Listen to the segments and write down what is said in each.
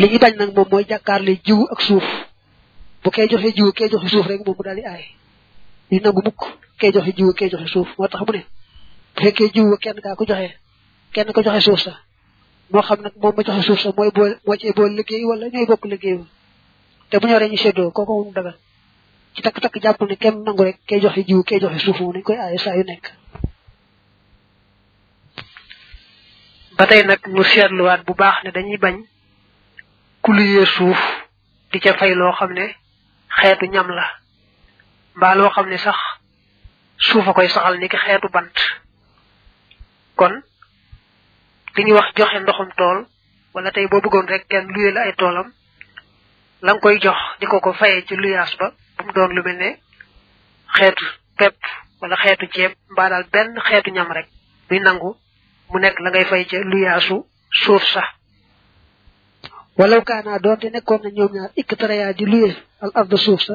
li ñu bañ nag moom mooy jàkkaarle jiw ak suuf bu kee joxe jiw kee joxe suuf rek moom mu daal di aay li nangu mukk kee joxe jiw kee joxe suuf moo tax mu ne bu fekkee jiw kenn kaa ko joxe kenn ko joxe suuf sa moo xam nag moom ma joxe suuf sa mooy boole moo cee boole liggéey wala ñooy bokk liggéey ba te bu ñoree ñu séddoo kooku moom dagal ci takk-takk jàpp ne kenn nangu rek kee joxe jiw kee joxe suuf moom dañ koy aaye saa yu nekk ba tey nag ñu seetluwaat bu baax ne dañuy bañ ku luyee suuf di ca fay loo xam ne xeetu ñam la mbaa loo xam ne sax suuf a koy saxal ni ki xeetu bant kon li ñuy wax joxe ndoxum tool wala tey boo bëggoon rek kenn luye la ay toolam la nga koy jox di ko ko fayee ci luyaas ba bu mu doon lu mel ne xeetu pepp wala xeetu ceeb mbaa daal benn xeetu ñam rek muy nangu mu nekk la ngay fay ca luyaasu suuf sax walaw kaanaa doonte nekkoon na ñoom ñaar ikk tarayaa di luye al arda suuf sa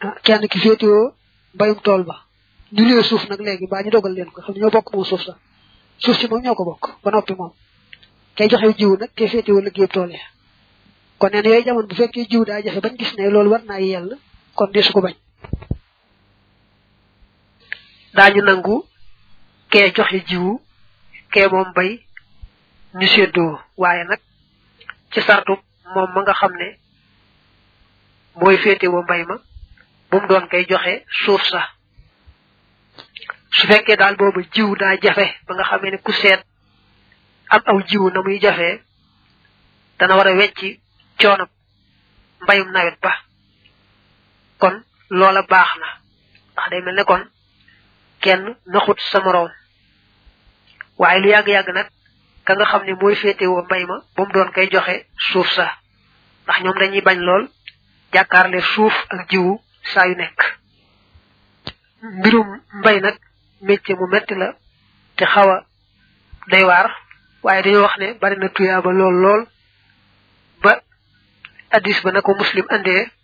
ah kenn ki féetewoo mbayum tool ba ñu lee suuf nag léegi mbaa ñu dogal leen ko xam ne ñoo bokk moom suuf sax suuf si moom ñoo ko bokk ba noppi moom kay joxe jiw nag kay féetewoo liggéey tool ya kon neen yooyu jamono bu fekkee jiw daa jafe bañ gis ne loolu war naa yell kon desu ko bañ daañu nangu kee joxe jiwu kee moom bay ñu séddoo waaye nag ci sartu moom ma nga xam ne mooy féete wa mbay ma bu mu doon kay joxe suuf sa su fekkee daal boobu jiw daa jafe ba nga xamee ne ku seet am aw jiw na muy jafee dana war a wecci coono mbayum nawet ba kon loola baax na ndax day mel ne kon kenn naxut sa moroom waaye lu yàgg-yàgg nag ka nga xam ne mooy féetewoo mbay ma ba mu doon koy joxe suuf sa ndax ñoom dañuy bañ lool jàkkaarle suuf ak jiwu saa yu nekk mbirum mbay nag métier mu metti la te xaw a day waar waaye dañoo wax ne bari na tuyaaba lool lool ba addis ba na ko muslim andee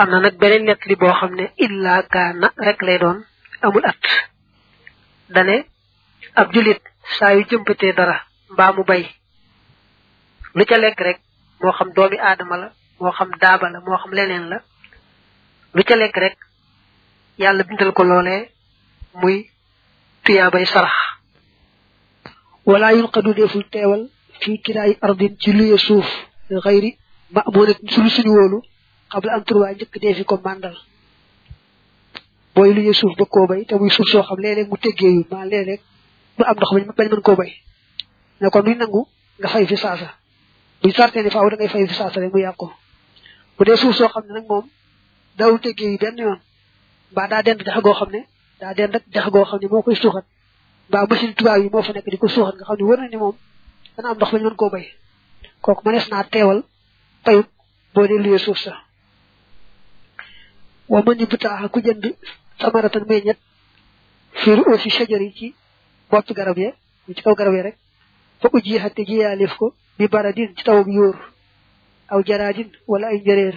am na nag beneen nett li boo xam ne illaa kaana rek lay doon amul at dane ab julit saa yu jëmpatee dara mbaa mu bay lu ca lekk rek moo xam doomi aadama la moo xam daaba la moo xam leneen la lu ca lekk rek yàlla bindal ko loolee muy tuyaabay sarax wala yunqadu deful teewal fii kiraayi ardin ci luye suuf xayri ma moo ne sulu suñu wóolu xabla an turwaa njëkk dee fi ko màndal booy luye suuf ba koo bay te muy suuf soo xam léeg-léeg mu teggeeyu maa léeg-léeg du am ndox bañ bañ mën koo bay ne kon duñ nangu nga fay fi saasa buñ sartee ni faaw da ngay fay fi saasa rek mu yàqu bu dee suuf soo xam ne nag moom daawul teggeeyu benn yoon mbaa daa dend dax goo xam ne daa den rek dex goo xam ne moo koy suuxat mbaa machine tubaab yi moo fa nekk di ko suuxat nga xam ne wër na ni moom dana am ndox ba ñu mën koo bay kooku mënees naa teewal payut boo dee luyee suuf sa wa mën ñi butaaxa ku jënd samaratan meññet fiiru aussi shajar yi ci bott garab ya ci kaw garab ya rek fa ko jiixate jiyaaleef ko bi baradin ci tawub yóor aw jaraadin wala ay njëreer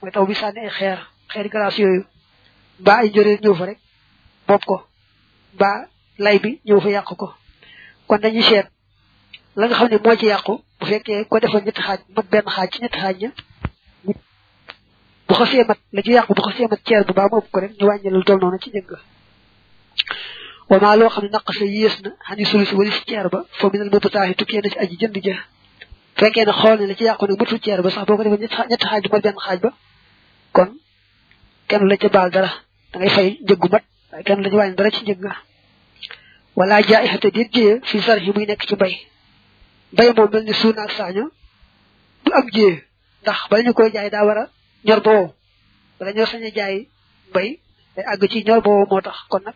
mooy taw bi sànni ay xeer xeeri glace yooyu mbaa ay njëriñ ñëw fa rek bopp ko mbaa lay bi ñëw fa yàq ko kon dañuy seet la nga xam ne moo ci yàqu bu fekkee ko defoon ñetti xaaj mat benn xaaj ci ñetti xaaj ña bu xasee mat la ci yàqu bu xasee mat ceer bu baa mu ëpp ko rek ñu wàññi lu toll noonu ci njëg wamaa loo xam ne naq sa yées na xani sulu si wali si ceer ba foo minal mubtaahi tukkee na ci aji jënd ja fekkee ne xool ne la ci yàqu ne mutul ceer ba sax boo ko defee ñett xaaj du mat benn xaaj ba kon kenn la ca baal dara da ngay fay njëggu mat waaye kenn la ci wàññi dara ci njëg nga wala jaa ixate déet jiyee fi sar yi muy nekk ci mbay mbay moom mel ni suuna ak saaño du am jiyee ndax bala ñu koy jaay daa war a ñor ba wow wala ñoo sañ a jaay mbay day àgg ci ñor boobu moo tax kon nag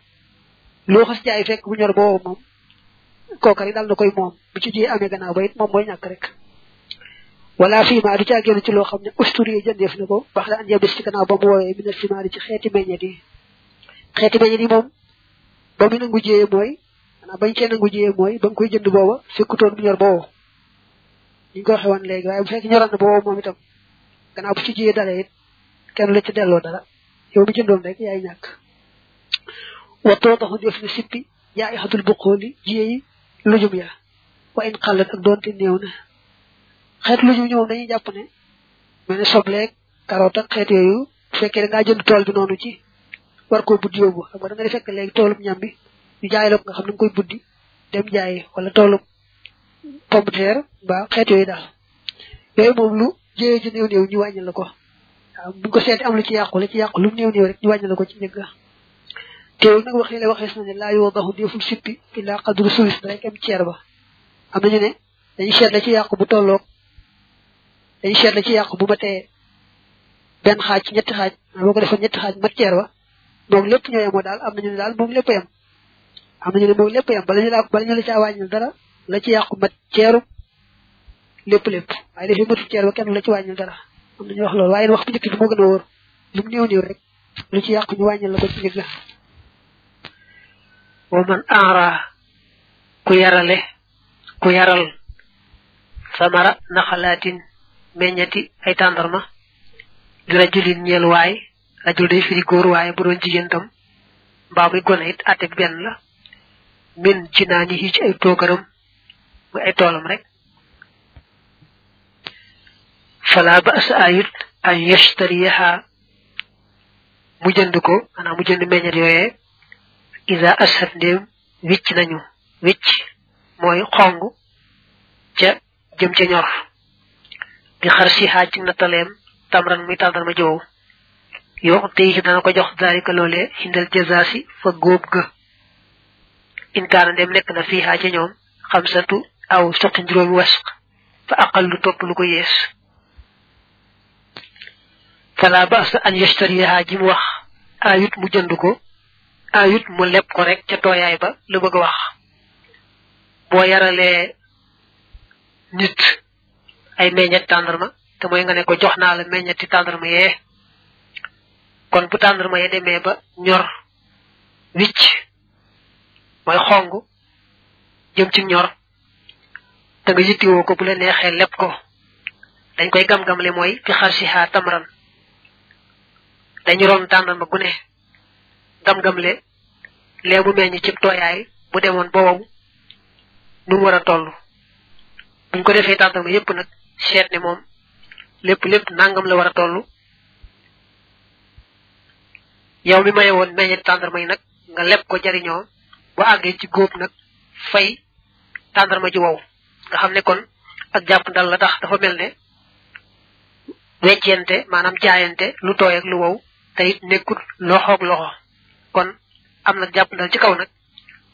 loo xas jaay fekk bu ñor boobu moom kooka rek daal na koy moom bu ci jiyee amee gannaaw ba it moom mooy ñàkk rek wala fii maa du caa génn ci loo xam ne usturier jëndeef na ko baax la an yabis ci gannaaw ba mu woowee minal simaari ci xeeti meññet yi xeeti meññet yi moom ba mu nangu jiyee mooy xanaa bañ cee nangu jiyee mooy ba nga koy jënd booba fekkutoon bu ñor ba wow ñu ko waxee woon léegi waaye bu fekk ñoroon na ba wow moom itam gannaaw bu ci jiyee dara it kenn la ci delloo dara yow mi jëndoon rek yaay ñàkk wattoo taxu def na sippi yaa ixatul buqooli jiyee yi lujum ya wa in xalat ak doonte néew na xeet lujum ñoom dañuy jàpp ne mel ne sobleeg karoot ak xeet yooyu bu fekkee da ngaa jënd tool bi noonu ci war koo buddi yóbbu xam nga da nga di fekk léegi toolub ñam bi ñu jaay la ko nga xam ne nga koy buddi dem jaayi wala toolub pomme de terre mbaa xeet yooyu daal yooyu moom lu jëyee ji néew néew ñu wàññi la ko waaw buñ ko seeti am lu ci yàqu la ci yàqu lu mu néew néew rek ñu wàññi la ko ci njëgg teewul nag waxee la waxees na ne laa yoo baxu deful sippi illaa qadru sulis rek am ceer ba am nañu ne dañu seet la ci yàqu bu tolloog dañu seet la ci yàqu bu matee benn xaaj ci ñetti xaaj maa boo ko defoon ñetti xaaj mat ceer ba moom lépp ñoo yemoo daal am nañu ne daal moom lépp yem am nañu ne moom lépp yem bala ñu la bala ñu la caa wàññil dara la ci yàqu mat ceeru lépp lépp waaye dafay matu ceer ba kenn la ci wàññil dara am nañu wax loolu waaye wax bu njëkk bi moo gën a wóor lu mu néew néew rek lu ci yàqu ñu wàññil la ko ci njëg la wa man aara ku yarale ku yaral samara naxalaatin meññati ay tàndarma di rajulin ñeel waay rajul day firi góor waaye bu doon jigéen tam mbaa muy gone it àtte bi benn la min ci naa ni ci ay toogaram muy ay toolam rek fala ba sa ayut an yashtariha mu jënd ko maanaam mu jënd meññat yooyee isa asat ndéem wicc nañu wicc mooy xong ca jëm ca ñor bi xar si xaaj ci nattaleem tamran muy tàndarma joow yoo tey ci dana ko jox daalika loolee xindal jazaasi fa góob ga inkaana dem nekk na fii xaa ca ñoom xamsatu aw soqi juróomi wasq fa aqal lu topp lu ko yees fala basa an yashtariha ji mu wax ayut mu jënd ko ayut mu leb ko rek ca tooyaay ba la bëgg a wax boo yaralee nit ay meññet tàndarma te mooy nga ne ko jox naa la meññeti tàndarma yee kon bu tàndarma yee demee ba ñor wicc mooy xong jëm ci ñor te nga yittiwoo ko bu la neexee leb ko dañ koy gam-gamle mooy fi xar si xaa tamran dañu ron tàndan ba gune gam-gamle lee mu meññ ci tooyaay bu demoon ba wow nu mu war a toll buñ ko defee tàndan ba yépp nag seet ne moom lépp lépp nangam la war a toll yow mi maye woon meññet tàndarma yi nag nga leb ko jariñoo bu àggee ci góob nag fay tàndarma ji wow nga xam ne kon ak jàpp ndal la tax dafa mel ne weccente maanaam jaayante lu tooy ak lu wow te it nekkul loxoog loxo kon am na jàpp ndal ci kaw nag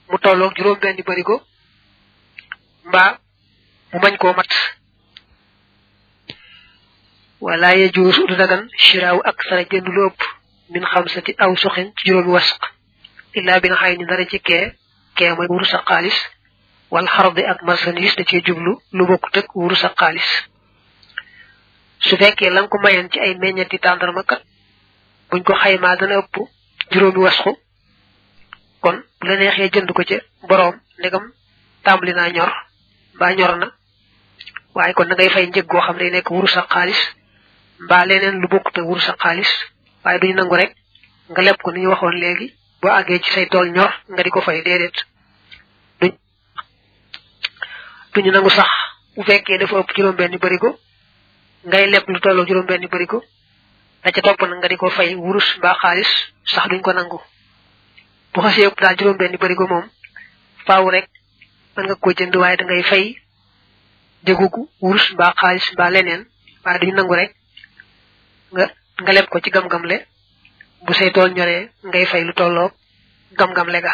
mu tolloog juróom benn barigo mbaa mu bañ koo mat wala yajuus du dagan shiraaw ak sara jënd lu ëpp min xamsati aw suxin ci juróomi wasq illaa bi nga xay ni dara ci kee kee mooy wuru sa xaalis wal xardi ak marchandise da cee jublu lu bokk tëg wuru sa xaalis su fekkee la nga ko mayoon ci ay meññeeti tàndarma kat buñ ko xaymaa dana ëpp juróomi wasxu kon bu la neexee jënd ko ca boroom ndegam tàmbali naa ñor mbaa ñor na waaye kon da ngay fay njëg goo xam ne nekk wurus ak xaalis mbaa leneen lu bokkut ak wurus ak xaalis waaye duñu nangu rek nga leb ko ni ñu waxoon léegi boo àggee ci say tool ñor nga di ko fay déedéet duñu nangu sax bu fekkee dafa ëpp juróom benn barigo ngay leb lu tolloo juróom benn barigo da ca topp nag nga di ko fay wurus mbaa xaalis sax duñ ko nangu bu xasee ëpp daal juróom benn barigo moom faaw rek mën nga ko jënd waaye da ngay fay njëgugu wurus mbaa xaalis mbaa leneen waaye duñu nangu rek nga nga leb ko ci gam-gam le bu say tool ñoree ngay fay lu tolloo gam-gam le ga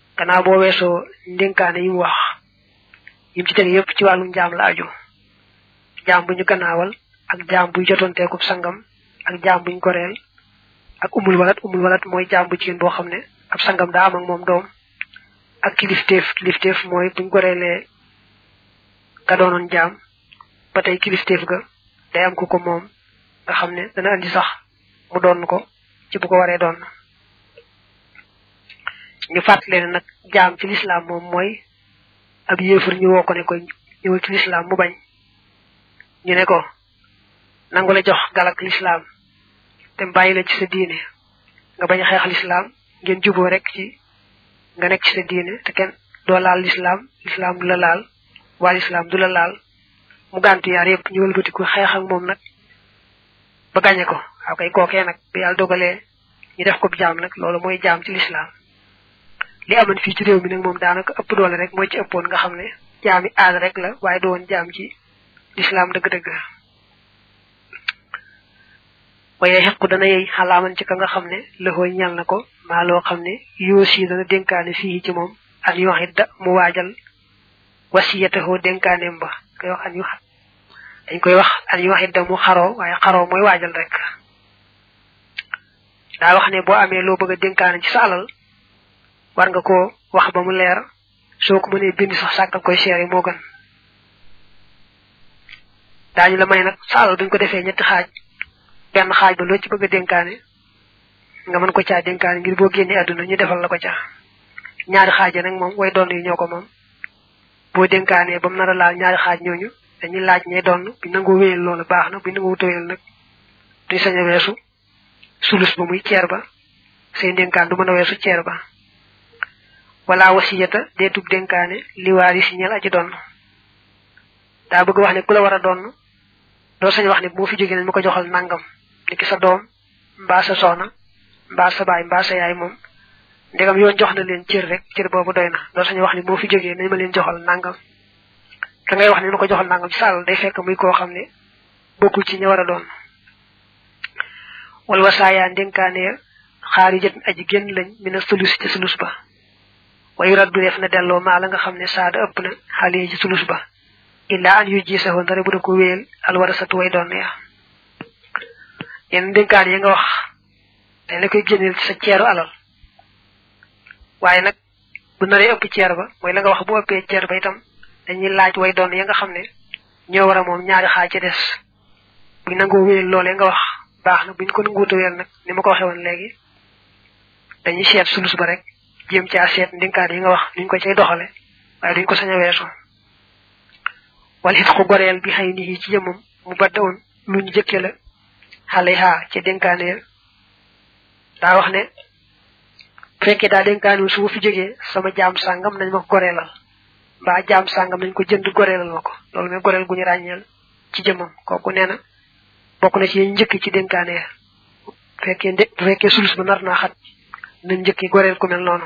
gannaaw boo weesoo ndénkaane yi mu wax yim ci teg yépp ci wàllum jaam la aju jaam bu ñu gannaawal ak jaam buy jotonteekub sangam ak jaam buñ goreel ak umul walat umul walat mooy jaam bu jigéen boo xam ne ab sangam daa am ak moom doom ak kilifteef kilifteef mooy buñ goreelee ka doonoon jaam ba tey kilifteef ga day am ku ko moom nga xam ne dana andi sax mu doon ko ci bu ko waree doon ñu fàttale ne nag jaam ci lislaam moom mooy ab yéefar ñu woo ko ne ko ñëwal ci lislaam mu bañ ñu ne ko nangu la jox galak lislaam te bàyyi la ci sa diine nga bañ a xeex lislaam ngeen juboo rek ci nga nekk ci sa diine te kenn doo laal lislaam lislaam du la laal waa lislaam du la laal mu gàntu yaar yëpp ñu wëlbatiku xeex ak moom nag ba gañe ko waaw kay kookee nag bi yàlla dogalee ñu def ko jaam nag loolu mooy jaam ci lislaam li amoon fii ci réew mi nag moom daanaka ëpp doole rek mooy ci ëppoon nga xam ne jaami aada rek la waaye doon jaam ci lislaam dëgg-dëgg waaye xequ dana yey xalaaman ci ka nga xam ne lëxoo ñal na ko maa loo xam ne yoosi dana dénkaane fii ci moom an yoxit da mu waajal wasiyataxoo dénkaaneem ba koy wax an yu dañ koy wax al yu wax it damu xaroo waaye xaroo mooy waajal rek daa wax ne boo amee loo bëgg a dénkaane ci sa alal war nga ko wax ba mu leer soo ko mënee bind sax sàkkal koy seere moo gën daañu la may nag sa alal buñ ko defee ñetti xaaj benn xaaj ba loo ci bëgg a dénkaane nga mën ko caa dénkaane ngir boo génnee àdduna ñu defal la ko ca ñaari xaaje nag moom way doon yi ñoo ko moom boo dénkaanee ba mu nar a laal ñaari xaaj ñooñu dañuy laaj ñee doon bu nangoo wéyal loolu baax na bu nangoo wuta wéyal nag duñ sañ a weesu sulus ba muy ceer ba seen dénkaan du mën a weesu ceer ba wala wasiyata deetub dénkaane li waari si ñel aji doon daa bëgg wax ne ku la war a doon doo sañ wax ne bu ma fi jógee nañ ma ko joxal nangam ni ki sa doom mbaa sa soxna mbaa sa baay mbaa sa yaay moom ndegam yoon jox na leen cër rek cër boobu doy na doo sañu wax ni boo fi jógee nañ ma leen joxal nangam ka ngay wax ne ma ko joxal nangam sàll day fekk muy koo xam ne bokkul ci ña war a doon wala wasaayaa ndénkaane xaari jët aji génn lañ mina sulus ci sulus ba wayu raddu def na delloo maa la nga xam ne saada ëpp na xale ci sulus ba illaa an yu jiisahoo ndare bu da ko wéyal alwarasatu way doon ya yenn dénkaan yi nga wax dañ la koy génneel ci sa ceeru alal waaye nag bu naree ëpp ceer ba mooy la nga wax bu ëppee ceer ba itam dañuy laaj way doon ya nga xam ne ñoo war a moom ñaari xaaj ci des buñ nangoo wéyal loolee nga wax baax na buñ ko nanguuta wéyal nag ni ma ko waxee woon léegi dañuy seet sulus ba rek jéem caa seet ndénkaan yi nga wax nuñ ko cay doxale waaye duñ ko sañ a weesu wal xit ko goreel bi xëy nii ci jëmmam mu badda woon lu ñu jëkke la xale xaa ca dénkaaneel daa wax ne bu fekkee daa dénkaaneel su ma fi jógee sama jaam sàngam nañ ma ko goreelal mbaa jaam sàngam nañ ko jënd goreelal ma ko loolu mooy goreel gu ñu ràññeel ci jëmmam kooku nee na bokk na ci njëkk ci dénkaaneel bu fekkee ndé bu fekkee sulus ba nar naa xat nañ njëkki goreel ku mel noonu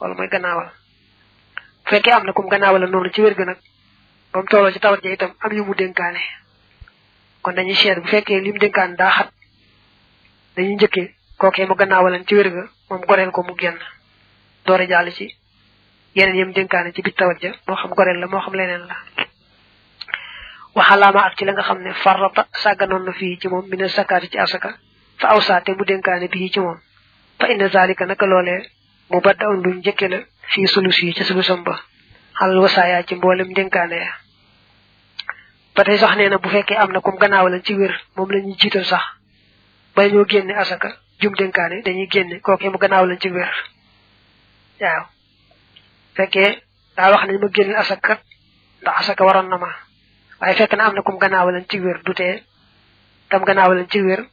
wala mooy gannaawal bu fekkee am na kum gannaawal la noonu ci wér ga nag ba mu tolloo ci tawat ja itam am yu mu dénkaane kon dañuy seet bu fekkee li mu dénkaane daa xat dañuy njëkkee kookee mu gannaawalan ci wér ga moom goreel ko mu génn door a jàll ci yeneen yem dénkaane ci biir tawat ja moo xam goreel la moo xam leneen la waxalaama ak ci la nga xam ne farrata sàgganoon na fii ci moom mi ne sakkaati ci asaka fa awsaate mu dénkaane bii ci moom fa inna zalika naka loolee mu ba daw lu njëkke la fii sulus yi ci sulusam ba xalal wasaaya ci mboolem dénkaane ya ba tey sax nee na bu fekkee am na comme gannaaw lañ ci wér moom la ñuy jiital sax ba ñoo génne asaka jum dénkaane dañuy génne kookee mu gannaaw lañ ci wér waaw fekkee daa wax nañ ma génne asaka ndax asaka waroon na ma waaye fekk na am na comme gannaaw lañ ci wér du tee tam gannaaw lañ ci wér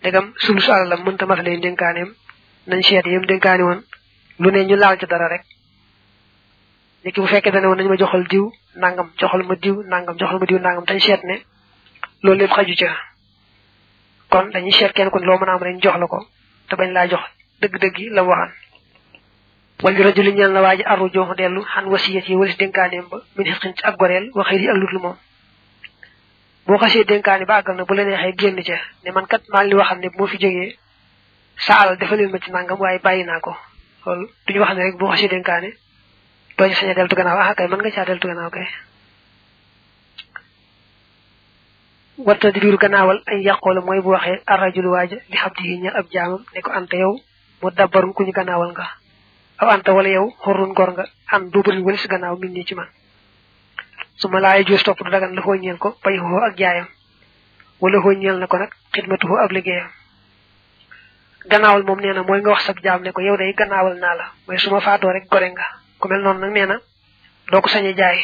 ndegam sulu su alalam mënta matale ndénkaaneem nañ seet yëm dénkaani woon lu ne ñu laal ci dara rek nit ki bu fekkee dane woon nañu ma joxal diw nangam joxal ma diw nangam joxal ma diw nangam dañ seet ne loolu lépp xaju ca kon dañuy seet kenn kon loo mën a am rek ñu jox la ko te bañ laa jox dëgg-dëgg yi la mu waxaan wal di rajuli ñeel na waa ji arru jooxu dellu xan wasiyat yi walis dénkaaneem ba min xisqin ci ak goreel waxëy yi ak ludul moom boo xasee dénkaane ba àggal na bu la neexee génn ca ne man kat maa ngi li waxam ne bu ma fi jógee sa alal dafa leen ma ci nangam waaye bàyyi naa ko loolu duñu wax ne rek boo xasee dénkaane doo ci sañ a deltu gannaaw ah kay mën nga caa deltu gannaaw kay warta di biir gannaawal ay yàqoo la mooy bu waxee arrajul waaja li xam di ñeel ab jaamam ne ko anta yow mu dabbarun ku ñu gannaawal nga aw anta wala yow xorrun gor nga an duubarin wëlis gannaaw min nii ci man su ma laay juus topp du dagan la xoo ñeel ko bay xoo ak jaayam wala xoo ñeel na ko nag xidmatu xoo ab liggéeyam gannaawal moom nee na mooy nga wax sab jaam ne ko yow day gannaawal naa la mooy su ma faatoo rek gore nga ku mel noonu nag nee na doo ko sañ a jaay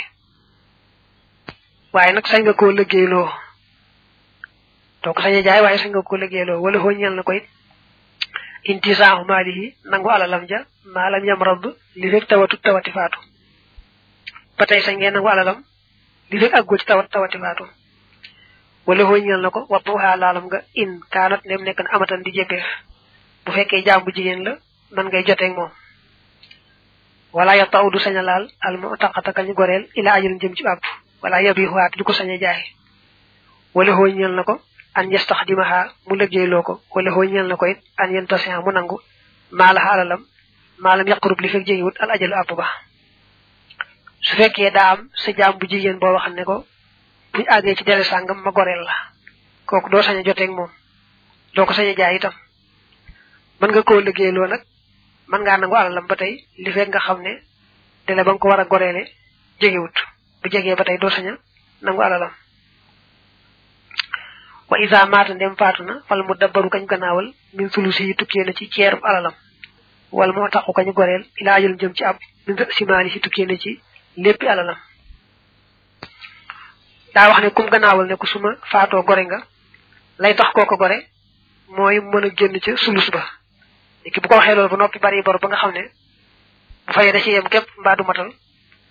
waaye nag sañ nga koo liggéeyloo doo ko sañ a jaay waaye sañ nga koo liggéeyloo wala xoo ñeel na ko it intisaahu maalihi nangu alalam ja maalam yam rabb li fekk tawatu tawati faatu ba tey sañ ngeen nangu alalam li fekk àggoo ci tawat tawati faatu wala xooñ ñal na ko wax ba waxaa laalam nga in kaanat nem nekk na amatan di jëppeef bu fekkee jaam bu jigéen la man ngay joteeg moom wala ya taw du sañ a laal al mu taqata kañu goreel ila ajal jëm ci àpp wala yabi xuwaat du ko sañ a jaay wala xooñ ñal na ko an yastaxdimaha mu liggéeyloo ko wala xooñ ñal na ko it an yentasin mu nangu maalaha alalam maalam yaqrub li fekk jegewut al ajalu àpp ba su fekkee daa am sa jaam bu jigéen boo waxam ne ko buñ àggee ci dele sàngam ma goreel la kooku doo sañ a joteeg moom doo ko sañ a jaay itam mën nga koo liggéeyloo nag mën ngaa nangu alalam ba tey li fekk nga xam ne dele ba nga ko war a goreele jegewut bu jegee ba tey doo saña nangu alalam wa isa maata ndem faatu na wala mu dabbaru kañ gannaawal min sulusi yi tukkee na ci ceerub alalam wala moo taxu kañu goreel ilaajul jëm ci ab min simaali si tukkee na ci léppi alalam daa wax ne kum gannaawal ne ku suma faatoo gore nga lay tax kooko gore mooy mën a génn ca sulus ba léegi bu ko waxee loolu ba noppi bari bor ba nga xam ne bu fayee da ci yem képp mbaa du matal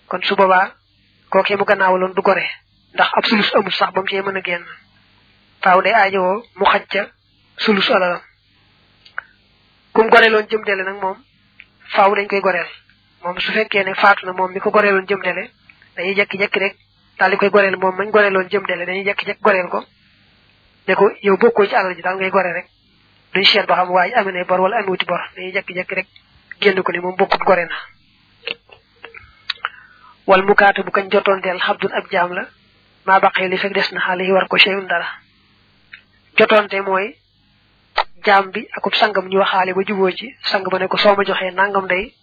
kon su boobaa kookee mu gannaawaloon du gore ndax ab sulus amul sax ba mu cee mën a génn faaw day aajowoo mu xaj ca sulus alalam kum goreeloon jëm dele nag moom faaw dañ koy goreel moom su fekkee ne faatu na moom mi ko goreeloon jëm dele dañuy jekki-jekki rek daal di koy goreel moom mañ goreeloon jëm dele dañuy jekki-jekki goreel ko ne ko yow bokkoo ci alal ji daal ngay gore rek duñ seet ba xam waaye amee na bor wala amewuti bor dañuy jekki-jekki rek génn ko ne moom bokkut gore na wal mukaata bu kañ jotoon del xabdun ab jaam la maa baqee li fekk des na xaale yi war ko cheyun dara jotoonte mooy jaam bi akub sangam ñu waxaale ba juboo ci sang ba ne ko soo ma joxee nangam day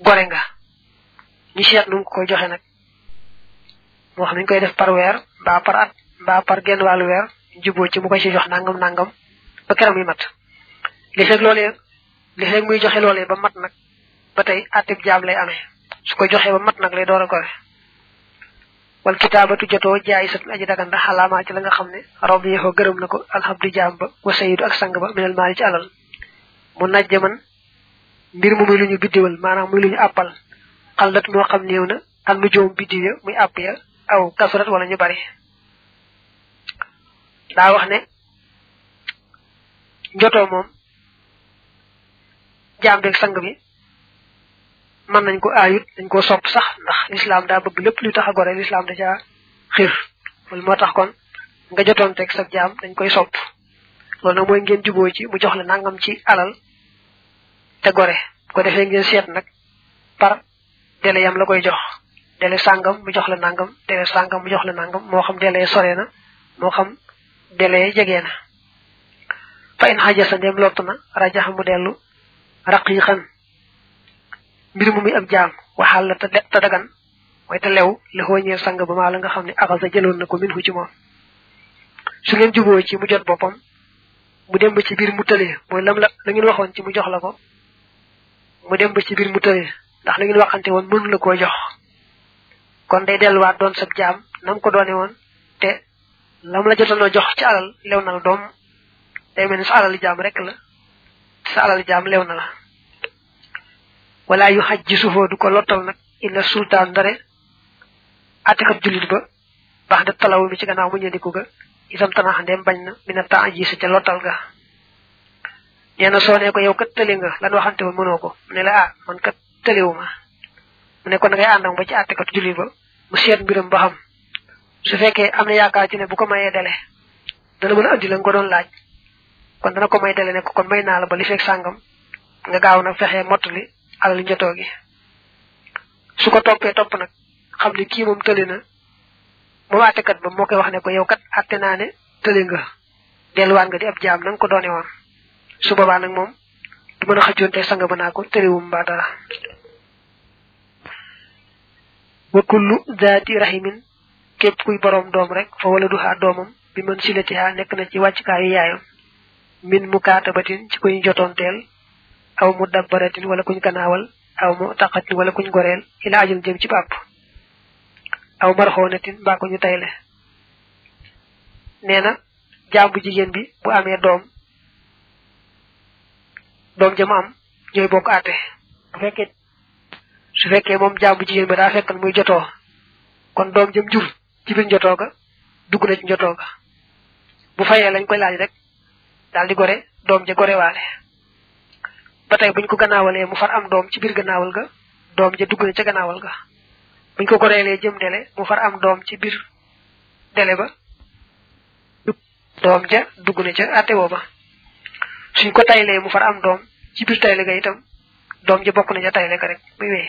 gore nga ñu seet nu mu ko koy joxe nag moo xam ne ñu koy def par weer mbaa par at mbaa par genn wàllu weer juboo ci mu ko ci jox nangam nangam ba keram yi mat li fekk loolee li fekk muy joxe loolee ba mat nag ba tey attib jaam lay amee su ko joxee ba mat nag lay door a gore wal kitaabatu jotoo jaay sat aji daganda xalaamaa ci la nga xam ne rob yexoo gërëm na ko alhamdu jaam ba wa sayidu ak sang ba minal maali ci alal mu najje man mbir mu muy lu ñu biddiwal maanaam muy lu ñu àppal xallat moo xam néew na ak nu joom biddiw ya muy àpp ya aw kasurat wala ñu bari daa wax ne njotoo moom jaam beeg sang bi mën nañ ko aayut dañ koo sopp sax ndax lislaam daa bëgg lépp luy tax a gore lislaam da caa xir loolu moo tax kon nga jotoon teg sa jaam dañ koy sopp loolu nag mooy ngeen juboo ci mu jox la nangam ci alal te gore ko defee ngeen seet nag par délai yam la koy jox délai sàngam mu jox la nangam délai sàngam mu jox la nangam moo xam délai sore na moo xam délai jege na fa in xaja sa ndem lott na rajax mu dellu raqiqan mbir mu muy ab jaam waxal la te dagan mooy te lew la xooñeel sang ba maa la nga xam ne axasa jëloon na ko min hu ci moom su ngeen juboo ci mu jot boppam mu dem ba ci biir mu tëlee mooy lam la la ngeen waxoon ci mu jox la ko mu dem ba ci biir mu tëlee ndax la ngeen waxante woon mënu la koo jox kon day delluwaat doon sab jaam nam ko doone woon te lam la jotoonoo jox ci alal lew na la doom day mel ni sa alal jaam rek la sa alal jaam lew na la wala yu xaj ji suufoo du ko lottal nag illa sultaan ndare atekat jullit ba baax da talaw mi ci gannaaw mu ñëndiku ga itam tanaax ndeem bañ na mi na temps ji sa ca lottal ga nee na soo ne ko yow kat tëli nga lan waxante ba mënoo ko mu ne la ah man kat tëliwu ma mu ne kon ngay àndam ba ci atekat jullit ba mu seet mbiram ba xam su fekkee am na yaakaar ci ne bu ko mayee dele dana mën a andi la nga ko doon laaj kon dana ko may dale ne ko kon may naa la ba li fekk sàngam nga gaaw nag fexee mottali alal njotoo gi su ko toppee topp nag xam ne kii moom tële na moom àttekat ba moo koy wax ne ko yow kat àtte naa ne tële nga delluwaat nga di ab jaam na nga ko doone woon su boobaa nag moom du mën a xëccoonte sang ba naa ko tëlewum mbaa dara wa kullu daati rahimin képp kuy borom doom rek fa wala du xaa doomam bi mën silatiha nekk na ci wàccukaayu yaayam min mu kaatabatin ci kuñ jotoonteel aw mu dabbaratin wala kuñ ganaawal aw mu taqatin wala kuñ goreel ila ajul jëm ci bàpp aw marxoonatin mbaa ko ñu tayle nee na jaam bu jigéen bi bu amee doom doom jëm am ñooy bokk àtte bu fekkee su fekkee moom jaam bu jigéen ba daa fekkan muy jotoo kon doom jëm jur ci biir njotoo ga dugg na ci njotoo ga bu fayee lañ koy laaj rek daal di gore doom ja gore waale ba tey buñ ko gannaawalee mu far am doom ci biir gannaawal ga doom ja dugg na ca gannaawal ga buñ ko goreelee jëm dele mu far am doom ci biir dele ba doom ja dugg na ca atte booba suñ ko taylee mu far am doom ci biir tayle ga itam doom ja bokk na ca tayle ga rek muy wéy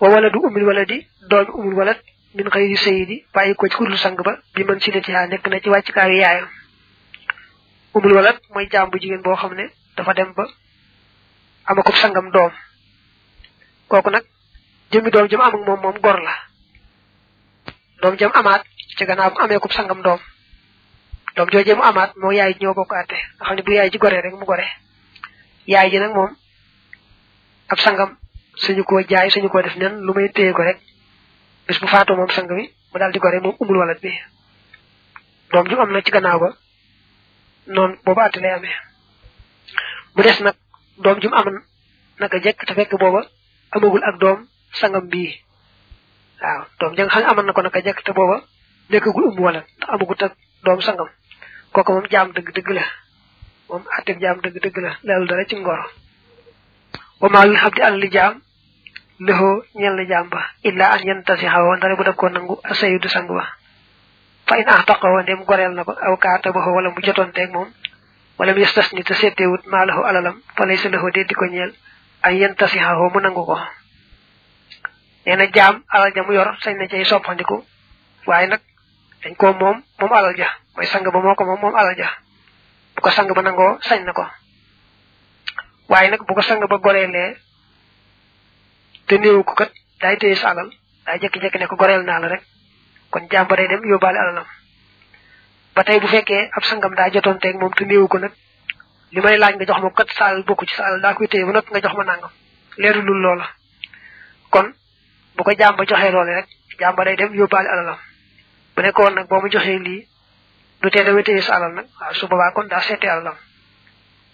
wa wala du umul wala di doomi umul wala min xëyri sayidi bàyyi ko ci kurlu sang ba bi mën si nati yaa nekk na ci wàccukaayu yaayam umul wala mooy jaam bu jigéen boo xam ne dafa dem ba amakub sangam doom kooku nag jëmmi doom jëm am ak moom moom gor la doom jëm amaat ci gannaaw mu amee kub sangam doom doom joojee mu amaat moo yaay ji ñoo bokk àtte nga xam ne bu yaay ji goree rek mu gore yaay ji nag moom ab sangam suñu koo jaay suñu koo def nen lu may téye ko rek bis bu faatoo moom sang bi mu daal di gore moom umul walat bi doom ju am na ci gannaaw ba noonu booba àtte lay amee mu des nag doom ju mu am naka jekk te fekk booba amagul ak doom sangam bii waaw doom ja nga xam ne amoon na ko naka jekk te booba nekkagul um wala ndax amagut ak doom sangam kooku moom jaam dëgg dëgg la moom atteb jaam dëgg dëgg la leelu dara ci ngoro wa maa lil xabdi an li jaam lëxoo ñel na jaam ba illa an yen tasi xawoo ndare bu def ko nangu asayidu sang ba fa in ax taqoo ndem goreel na ko aw kaata baxoo wala mu jotoonteeg moom wala mu yestas ni te seetewut maa laxoo alalam fa lay sa lëxoo dee di ko ñeel ay yen tasixaxoo mu nangu ko nee na jaam alal ja mu yor sañ na cay soppandiku waaye nag dañ ko moom moom alal ja mooy sang ba moo ko moom moom alal ja bu ko sang ba nangoo sañ na ko waaye nag bu ko sang ba goreelee te néewu ko kat daay téye sa alal daay jékki-jékki ne ko goreel naa la rek kon jàmbaree dem yóbbaale alalam ba tey bu fekkee ab sangam daa jotoon teeg moom te néewu ko nag li may laaj nga jox ma kat sa alal bokku ci sa alal daa koy téye ba noppi nga jox ma nangam leeru lul loola kon bu ko jàmba joxee loole rek jàmba day dem yóbbaale alalam bu ne ko woon nag boo ma joxee lii du tee damay téye sa alal nag waaw su boobaa kon daa seete alalam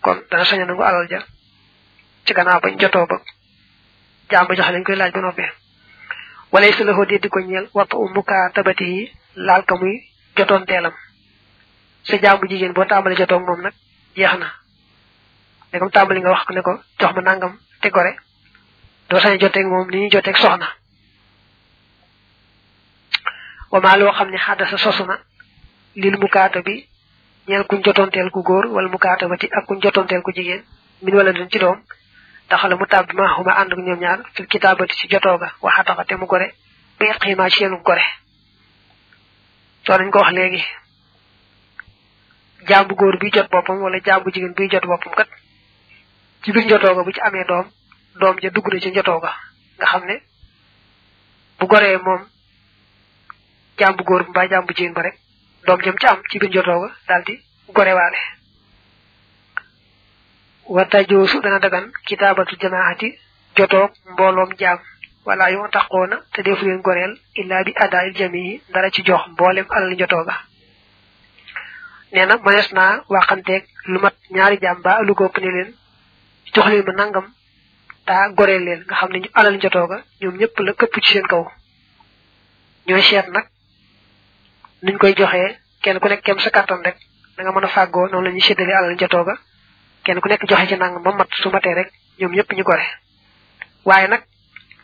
kon dana sañ a nangu alal ja ci gannaaw bañ jotoo ba jàmba joxe lañ koy laaj ba noppee wala sa loxo di ko ñeel wàpp u mukaa tabati yi laal ka muy jotoon teelam sa jaam bu jigéen boo tàmbali jotoo ak moom nag jeex na ne comme tàmbali nga wax ko ne ko jox ma nangam te gore doo sañ joteeg moom ni ñuy joteeg soxna wamaa loo xam ne xadda sa sosu na lil mukaata bi ñeel kuñ jotoonteel ku góor wala mukaata ba ti ak kuñ jotoonteel ku jigéen min wala din ci doom daxala mu tàbbi ma xuma ànd ak ñoom ñaar fil kitaabati ci jotooga waxataxa te mu gore bi xiimaa ci seenu gore soo nañ ko wax léegi jaam bu góor bi jot boppam wala jaam bu jigéen bi jot boppam kat ci biir njotoo ga bu ci amee doom doom ja dugg na ci njotoo ga nga xam ne bu goree moom jaam bu góor bi mbaa jaam bu jigéen ba rek doom jëm ci am ci biir njotoo ga daal di gorewaale wa tajoosu dana dagan kitaabatu jamaahati jotoog mbooloom jaam wala yoon taxoona te defu leen goreel illaa bi adaayil jami yi dara ci jox mboolem alal njotoo ga nee na manees naa waxanteeg lu mat ñaari jaam ba lu góob ne leen jox leen ma nangam daa goreel leen nga xam ne ñu alal njotoo ga ñoom ñëpp la këpp ci seen kaw ñooy seet nag niñ koy joxee kenn ku nekk kem sa kàttan rek da nga mën a fàggoo noonu la ñuy séddale alal njatoo ga kenn ku nekk joxe ci nangam ba mat su matee rek ñoom ñëpp ñu gore waaye nag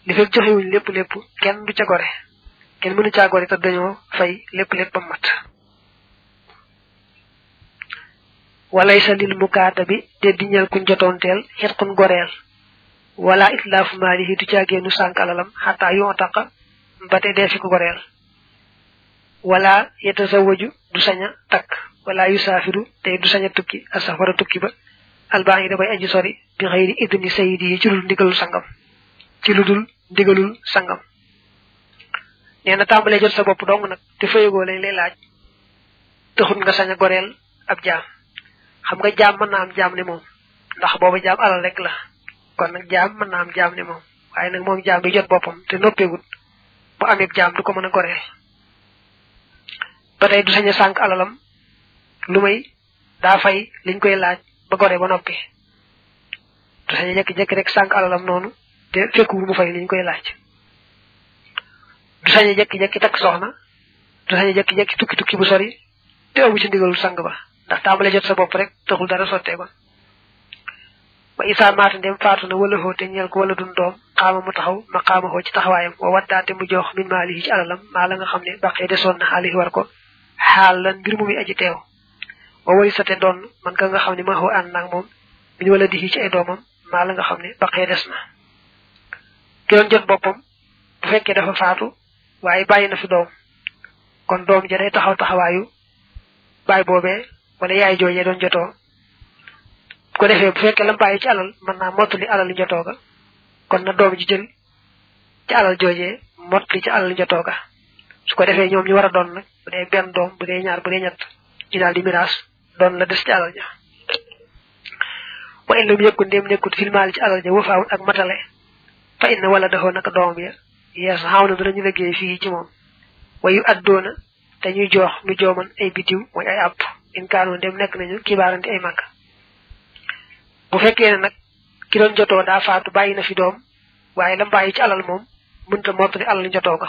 li fekk joxewuñ lépp lépp kenn du ca gore kenn mënu caa gore te dañoo fay lépp lépp ba mat walaysa lil mukaata bi te di ñeel kuñ jotoonteel xet kun goreel wala itlaafu maalihi du caa génnu sànk alalam xataa yu otaqa ba tey dee fi ko goreel wala yetazawaju du saña takk wala yu saafiru te du saña tukki a safara tukki ba albaan yi da koy aji sori bi xëyri idni sayidi yi ci lu dul ndigalul sangam ci lu dul ndigalul sangam nee na tàmbalee jot sa bopp dong nag te fayagoo lañ lay laaj taxut nga sañ a goreel ab jaam xam nga jaam mën naa am jaam ne moom ndax booba jaam alal rek la kon nag jaam mën naa am jaam ne moom waaye nag moom jaam bi jot boppam te noppeegut bu amee jaam du ko mën a goreel ba tey du sañ a sànq alalam lu may daa fay liñ koy laaj ba gore ba noppi du sañ a jékki-jékki rek sànq alalam noonu te fekkul mu fay liñ koy laaj du sañ a jékki-jékki takk soxna du sañ a jékki-jékki tukki-tukki bu sori te amu ci ndigalul sang ba ndax tàmbale jot sa bopp rek taxul dara sottee kon wa isaa maata ndem faatu na wala xoo te ñeel ko wala dun doom xaama mu taxaw ma xaama xoo ci taxawaayam wa waddaate mu jox min maalihi ci alalam maa la nga xam ne baqee desoon na xaalihi war ko xaal lan mbir mu muy aji teew wa wari sa te doon man ka nga xam ne ma xoo ànd naag moom min wala dihi ci ay doomam maa la nga xam ne baqee des na ki doon jot boppam bu fekkee dafa faatu waaye bàyyi na fi doom kon doom ja day taxaw taxawaayu baay boobee wala yaay joojee doon jotoo bu ko defee bu fekkee lam bàyyi ci alal mën naa mottali alal njotoo ga kon na doom ji jël ci alal joojee mottali ci alal njotoo ga su ko defee ñoom ñu war a doon nag bu dee benn doom bu dee ñaar bu dee ñett ñu daal di miraas doon la des ci alal ja wa in lam yakun dem nekkut fil maal ci alal ja wafaawun ak matale fa inna wala daxoo naka doom ya yees xaaw na danañu liggéey fii ci moom wayu addoona te ñuy joox nu jooman ay bitiw mooy ay àpp in kaanoo dem nekk nañu kibaarante ay màgg bu fekkee ne nag ki doon jotoo daa faatu bàyyi na fi doom waaye lam bàyyi ci alal moom mënta mottali alal njotoo ga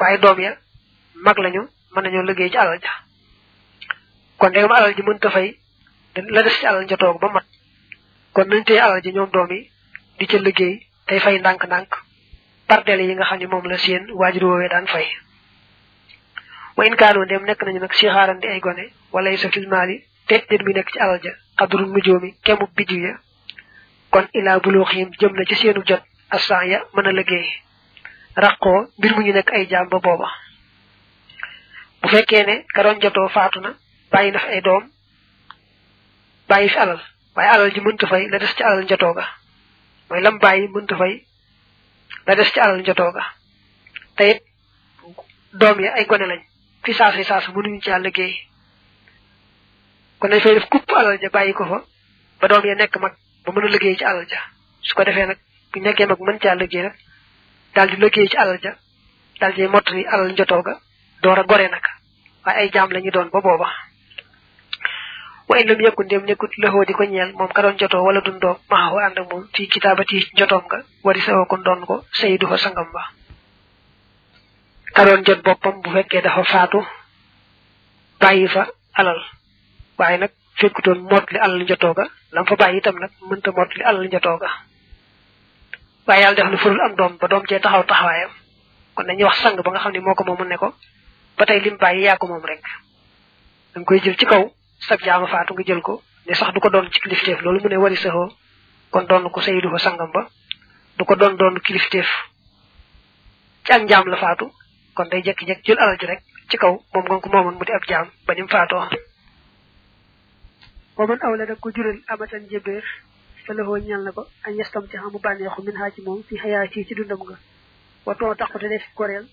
waaye doom ya mag lañu mën nañoo liggéey ci alal ja kon ndegam alal ji mënta fay la des ci alal ja toog ba mat kon nañ téye alal ji ñoom doom yi di ca liggéey tey fay ndànk-ndànk par délai yi nga xam ne moom la seen waajur woowee daan fay wa in kaanoo dem nekk nañu nag sixaaran di ay gone wala ay sa filmaali teet nit mi nekk ci alal ja xadru nujoomi kemu bidiw ya kon ilaa buluuxihim jëm na ci seenu jot assan ya mën a liggéey raqoo mbir mu ñu nekk ay jaam ba booba bu fekkee ne ka doon jotoo faatu na bàyyi na fi ay doom bàyyi fi alal waaye alal ji mënta fay la des ci alal njotoo ga mooy lam bàyyi mënta fay la des ci alal njotoo ga te it doom yi ay gone lañ fi saas fi saas mënuñu ci liggéey kon dañ fay def kupp alal ja bàyyi ko fa ba doom ya nekk mag ba mën a liggéey ci alal ja su ko defee nag bu nekkee mag mën caa liggéey nag daal di liggéey ci alal ja daal di mottali alal njotoo ga door a gore nag waaye ay jaam la ñu doon ba booba wa in lam yakun dem nekkut lëxoo di ko ñeel moom ka doon jotoo wala dun doom maxaw ànd ak moom fii kitaabati jotoom nga wari sawoo kon doon ko sayidu fa sangam ba ka doon jot boppam bu fekkee dafa faatu bàyyi fa alal waaye nag fekkutoon mot li alal njotoo ga lam fa bàyyi itam nag mënta mot li alal njotoo ga waaye yàlla def na furul am doom ba doom cee taxaw taxawaayam kon dañuy wax sang ba nga xam ne moo ko moom mu ne ko ba tey lim bàyyi yaa ko moom rek da nga koy jël ci kaw sab jaama faatu nga jël ko ne sax du ko doon ci kilifteef loolu mu ne wari saxoo kon doon ko sayidu ko sangam ba du ko doon doon kilifteef ci ak njaam la faatu kon day jekki-jekki jël alal ji rek ci kaw moom nga ko moomoon mu di ab jaam ba ni mu faatoo wa man awlada ku jural amatan jëbéer fa lahoo ñal na ko añ yestam ci xamu bànneexu min xaa ci moom fi xayaa ci ci dundam nga wa too taqute def goreel